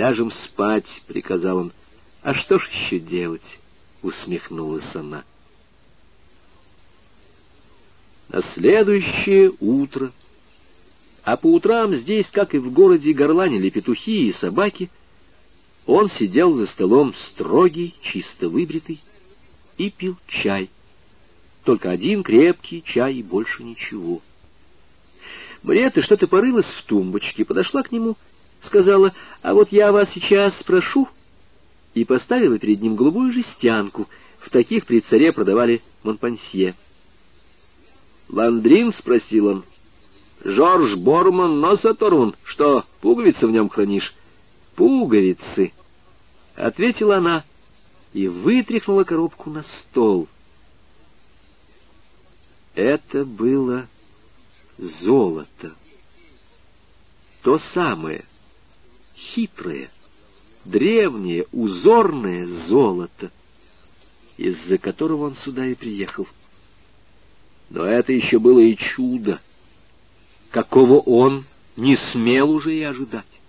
«Ляжем спать», — приказал он. «А что ж еще делать?» — усмехнулась она. На следующее утро, а по утрам здесь, как и в городе, горланили петухи и собаки, он сидел за столом строгий, чисто выбритый, и пил чай. Только один крепкий чай и больше ничего. Мариетта что-то порылась в тумбочке, подошла к нему, сказала, «А вот я вас сейчас спрошу», и поставила перед ним голубую жестянку. В таких при царе продавали Монпансье. «Ландрин?» — спросил он. «Жорж Борман нос оторван. Что, пуговицы в нем хранишь?» «Пуговицы», — ответила она и вытряхнула коробку на стол. Это было золото. То самое, хитрое, древнее, узорное золото, из-за которого он сюда и приехал. Но это еще было и чудо, какого он не смел уже и ожидать.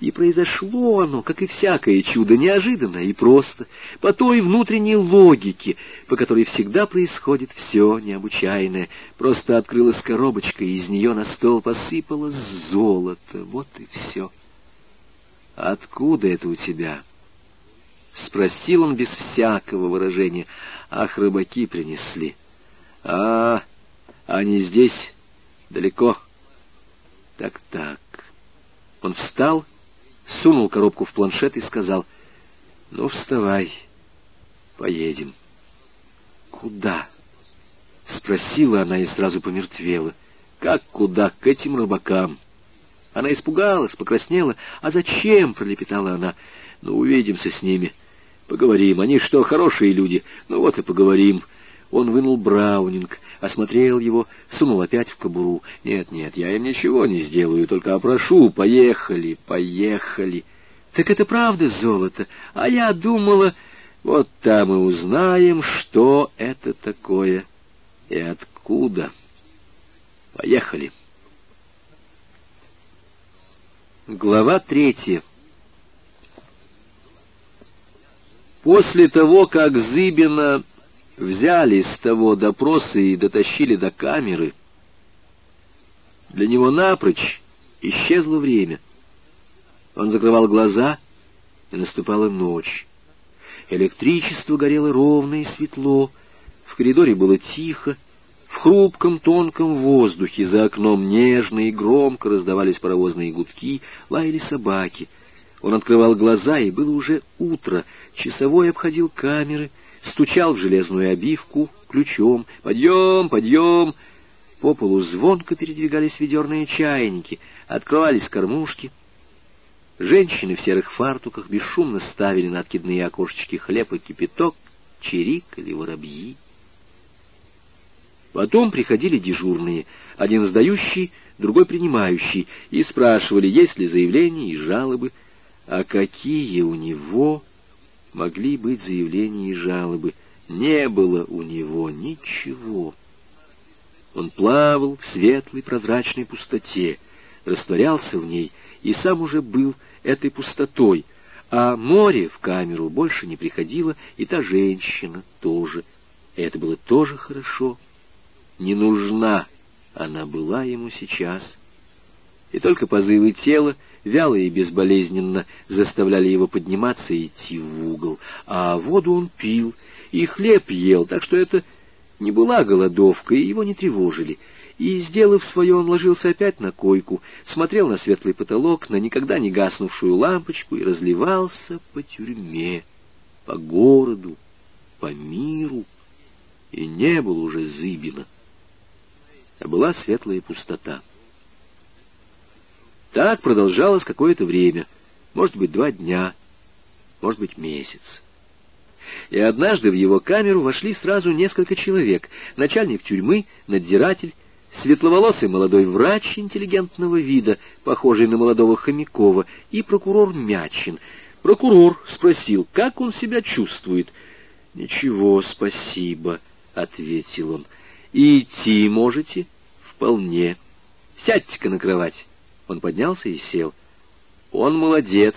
И произошло оно, как и всякое чудо, неожиданно и просто, по той внутренней логике, по которой всегда происходит все необычайное. Просто открылась коробочка, и из нее на стол посыпалось золото. Вот и все. «Откуда это у тебя?» — спросил он без всякого выражения. «Ах, рыбаки принесли». «А, они здесь, далеко». «Так-так». Он встал, сунул коробку в планшет и сказал, «Ну, вставай, поедем». «Куда?» — спросила она и сразу помертвела. «Как куда? К этим рыбакам». Она испугалась, покраснела. «А зачем?» — пролепетала она. «Ну, увидимся с ними. Поговорим. Они что, хорошие люди? Ну вот и поговорим». Он вынул браунинг, осмотрел его, сунул опять в кобуру. «Нет, нет, я им ничего не сделаю, только опрошу. Поехали, поехали». «Так это правда золото? А я думала...» «Вот там и узнаем, что это такое и откуда. Поехали». Глава третья После того, как Зыбина взяли с того допроса и дотащили до камеры, для него напрочь исчезло время. Он закрывал глаза, и наступала ночь. Электричество горело ровно и светло, в коридоре было тихо, в хрупком тонком воздухе за окном нежно и громко раздавались паровозные гудки, лаяли собаки. Он открывал глаза, и было уже утро, часовой обходил камеры — стучал в железную обивку ключом. «Подъем! Подъем!» По полу звонко передвигались ведерные чайники, открывались кормушки. Женщины в серых фартуках бесшумно ставили на откидные окошечки хлеб и кипяток, чирикали воробьи. Потом приходили дежурные, один сдающий, другой принимающий, и спрашивали, есть ли заявления и жалобы, а какие у него могли быть заявления и жалобы. Не было у него ничего. Он плавал в светлой прозрачной пустоте, растворялся в ней и сам уже был этой пустотой, а море в камеру больше не приходило, и та женщина тоже. Это было тоже хорошо. Не нужна она была ему сейчас. И только позывы тела вяло и безболезненно заставляли его подниматься и идти в угол, а воду он пил и хлеб ел, так что это не была голодовка, и его не тревожили. И, сделав свое, он ложился опять на койку, смотрел на светлый потолок, на никогда не гаснувшую лампочку и разливался по тюрьме, по городу, по миру. И не было уже Зыбина, а была светлая пустота. Так продолжалось какое-то время, может быть, два дня, может быть, месяц. И однажды в его камеру вошли сразу несколько человек. Начальник тюрьмы, надзиратель, светловолосый молодой врач интеллигентного вида, похожий на молодого Хомякова, и прокурор Мячин. Прокурор спросил, как он себя чувствует. «Ничего, спасибо», — ответил он. «И идти можете?» «Вполне. Сядьте-ка на кровать». Он поднялся и сел. Он молодец,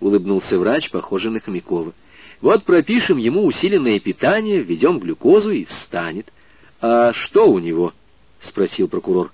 улыбнулся врач, похожий на Хомякова. Вот пропишем ему усиленное питание, введем глюкозу и встанет. А что у него? спросил прокурор.